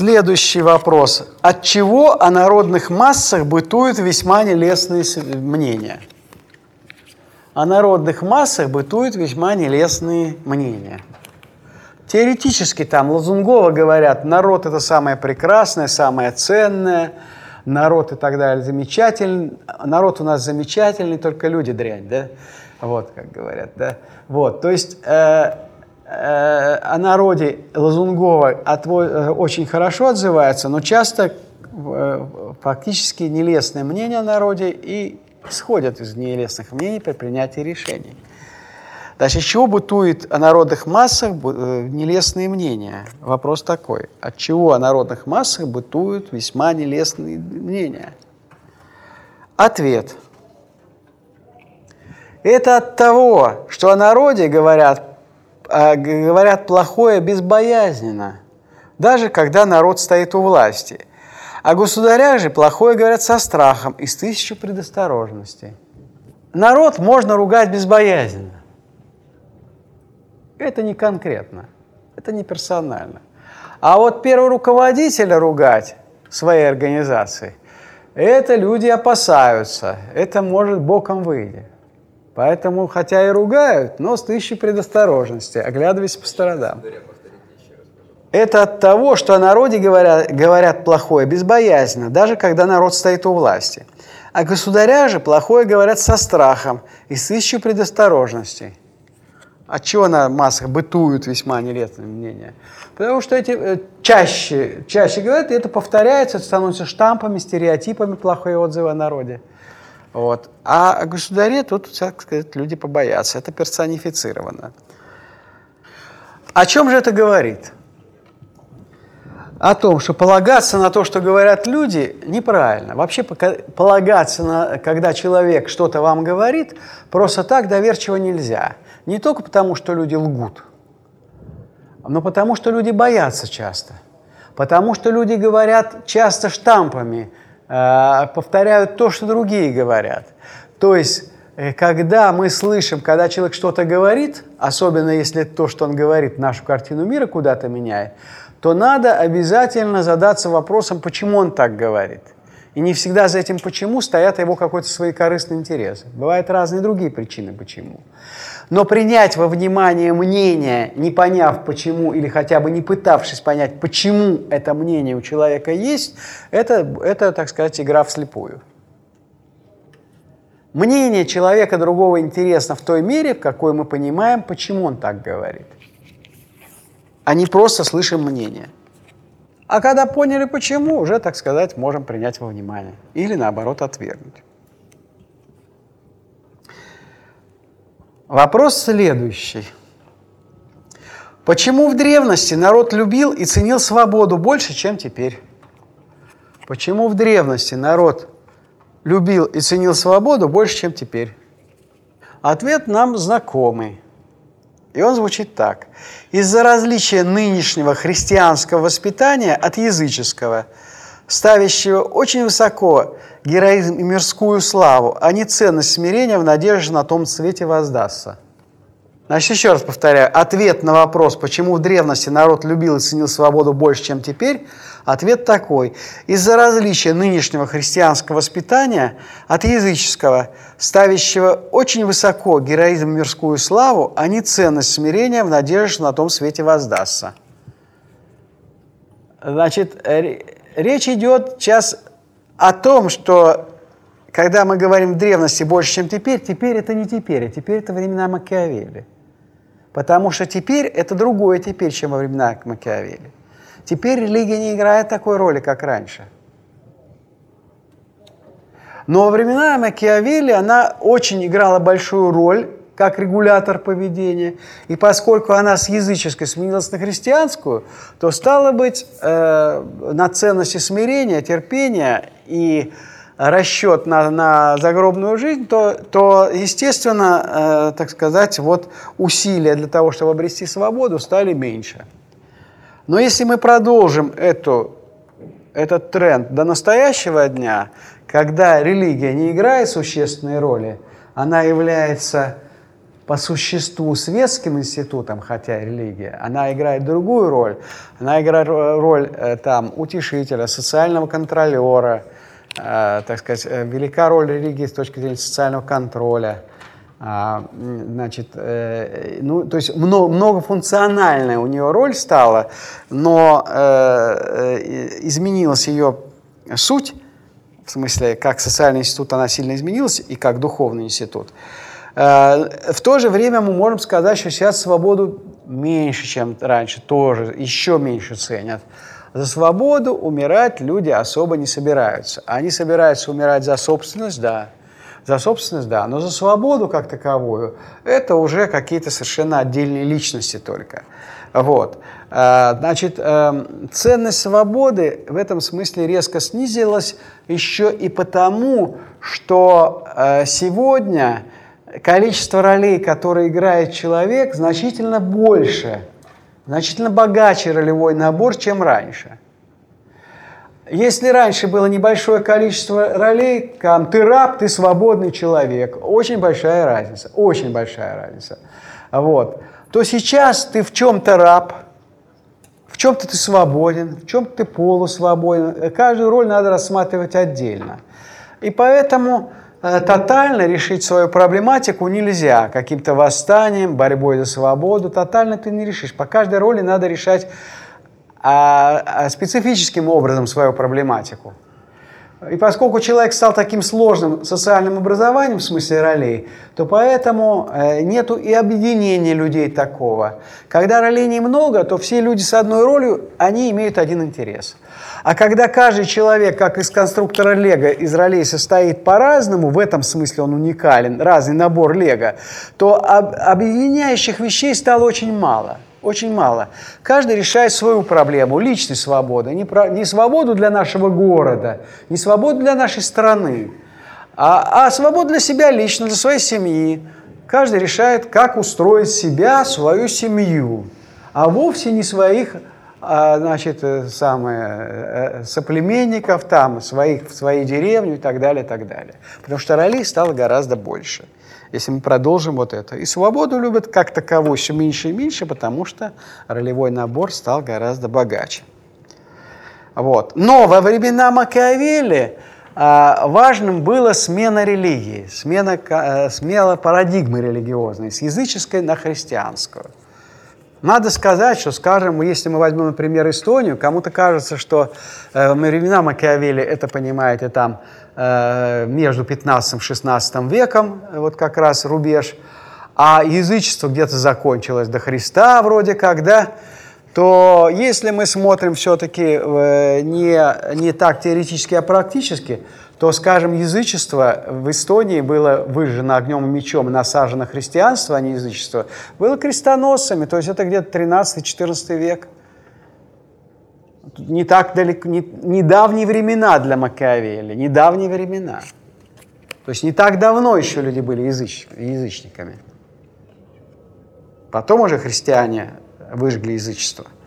Следующий вопрос. От чего о народных массах бытуют весьма нелестные мнения? О народных массах бытуют весьма нелестные мнения. Теоретически там Лазунгова говорят, народ это самое прекрасное, самое ценное, народ и так далее замечательный, народ у нас замечательный, только люди дрянь, да? Вот, как говорят, да? Вот, то есть э, о народе Лазунгова э, очень хорошо отзывается, но часто э, фактически нелестное мнение о народе и исходят из нелестных мнений при принятии решений. Значит, чего бытует о народных массах э, нелестные мнения? Вопрос такой. От чего о народных массах бытуют весьма нелестные мнения? Ответ. Это от того, что о народе говорят, говорят плохое безбоязненно, даже когда народ стоит у власти. О государях же плохое говорят со страхом и с тысячу предосторожностей. Народ можно ругать безбоязненно. Это не конкретно, это не персонально. А вот первого руководителя ругать своей организации, это люди опасаются, это может боком выйти. Поэтому, хотя и ругают, но с тысячей предосторожности, оглядываясь по сторонам. Это от того, что о народе говорят, говорят плохое безбоязненно, даже когда народ стоит у власти. А государя же плохое говорят со страхом и с тысячей предосторожностей. От чего на массах бытуют весьма нелестные мнения? Потому что эти э, чаще, чаще говорят, и это повторяется, это становится штампами, стереотипами плохие отзывы о народе. Вот. А о государе тут, так сказать, люди побоятся. Это персонифицировано. О чем же это говорит? О том, что полагаться на то, что говорят люди, неправильно. Вообще полагаться на, когда человек что-то вам говорит, просто так доверчиво нельзя. Не только потому, что люди лгут, но потому, что люди боятся часто. Потому что люди говорят часто штампами, повторяют то, что другие говорят. То есть, э, когда мы слышим, когда человек что-то говорит, особенно если то, что он говорит, нашу картину мира куда-то меняет, то надо обязательно задаться вопросом, почему он так говорит – и не всегда за этим почему стоят его какой-то свои корыстные интересы. Бывают разные другие причины почему. Но принять во внимание мнение, не поняв почему или хотя бы не пытавшись понять, почему это мнение у человека есть, это, это так сказать, игра вслепую. Мнение человека другого интересно в той мере, в какой мы понимаем, почему он так говорит. А не просто слышим мнение – а когда поняли почему, уже, так сказать, можем принять во внимание. Или, наоборот, отвергнуть. Вопрос следующий. Почему в древности народ любил и ценил свободу больше, чем теперь? Почему в древности народ любил и ценил свободу больше, чем теперь? Ответ нам знакомый. И он звучит так. Из-за различия нынешнего христианского воспитания от языческого, ставящего очень высоко героизм и мирскую славу, а не ценность смирения в надежде на том свете воздастся – Значит, еще раз повторяю, ответ на вопрос, почему в древности народ любил и ценил свободу больше, чем теперь, ответ такой. Из-за различия нынешнего христианского воспитания от языческого, ставящего очень высоко героизм и мирскую славу, а не ценность смирения в надежде, что на том свете воздастся. Значит, речь идет сейчас о том, что когда мы говорим древности больше, чем теперь, теперь это не теперь, а теперь это времена Макиавелли. Потому что теперь это другое теперь, чем во времена Макиавелли. Теперь религия не играет такой роли, как раньше. Но во времена Макиавелли она очень играла большую роль как регулятор поведения. И поскольку она с языческой сменилась на христианскую, то стало быть э, на ценности смирения, терпения и расчет на, на загробную жизнь, то, то естественно, э, так сказать, вот усилия для того, чтобы обрести свободу, стали меньше. Но если мы продолжим эту, этот тренд до настоящего дня, когда религия не играет существенной роли, она является по существу светским институтом, хотя религия, она играет другую роль. Она играет роль э, там, утешителя, социального контролера, э, так сказать, э, велика роль религии с точки зрения социального контроля. А, значит, э, ну, то есть много, многофункциональная у нее роль стала, но э, э, изменилась ее суть, в смысле, как социальный институт она сильно изменилась, и как духовный институт. Э, в то же время мы можем сказать, что сейчас свободу меньше, чем раньше, тоже еще меньше ценят. За свободу умирать люди особо не собираются. Они собираются умирать за собственность, да, за собственность, да, но за свободу как таковую это уже какие-то совершенно отдельные личности только. Вот. Э, значит, э, ценность свободы в этом смысле резко снизилась еще и потому, что сегодня количество ролей, которые играет человек, значительно больше, значительно богаче ролевой набор, чем раньше. Если раньше было небольшое количество ролей, там, ты раб, ты свободный человек, очень большая разница, очень большая разница, вот, то сейчас ты в чем-то раб, в чем-то ты свободен, в чем-то ты полусвободен. Каждую роль надо рассматривать отдельно. И поэтому тотально решить свою проблематику нельзя. Каким-то восстанием, борьбой за свободу тотально ты не решишь. По каждой роли надо решать а, а специфическим образом свою проблематику. И поскольку человек стал таким сложным социальным образованием в смысле ролей, то поэтому э, нету и объединения людей такого. Когда ролей немного, то все люди с одной ролью, они имеют один интерес. А когда каждый человек, как из конструктора Лего, из ролей состоит по-разному, в этом смысле он уникален, разный набор Лего, то объединяющих вещей стало очень мало – очень мало. Каждый решает свою проблему, личной свободы. Не, про, не свободу для нашего города, не свободу для нашей страны, а, а свободу для себя лично, для своей семьи. Каждый решает, как устроить себя, свою семью, а вовсе не своих а, значит, э, самое, э, соплеменников, там, своих, в своей деревню и так далее, и так далее. Потому что ролей стало гораздо больше если мы продолжим вот это. И свободу любят как таковую все меньше и меньше, потому что ролевой набор стал гораздо богаче. Вот. Но во времена Макиавелли а, важным была смена религии, смена, а, смена парадигмы религиозной с языческой на христианскую. Надо сказать, что, скажем, если мы возьмем, например, Эстонию, кому-то кажется, что э, времена Макиавелли, это, понимаете, там Э, между 15 и 16 веком, вот как раз рубеж, а язычество где-то закончилось до Христа вроде как, да, то если мы смотрим все-таки э, не, не так теоретически, а практически, то, скажем, язычество в Эстонии было выжжено огнем и мечом, насажено христианство, а не язычество, было крестоносцами, то есть это где-то 13-14 век – не так далеко, не, недавние времена для Макиавелли, недавние времена. То есть не так давно еще люди были языч, язычниками. Потом уже христиане выжгли язычество –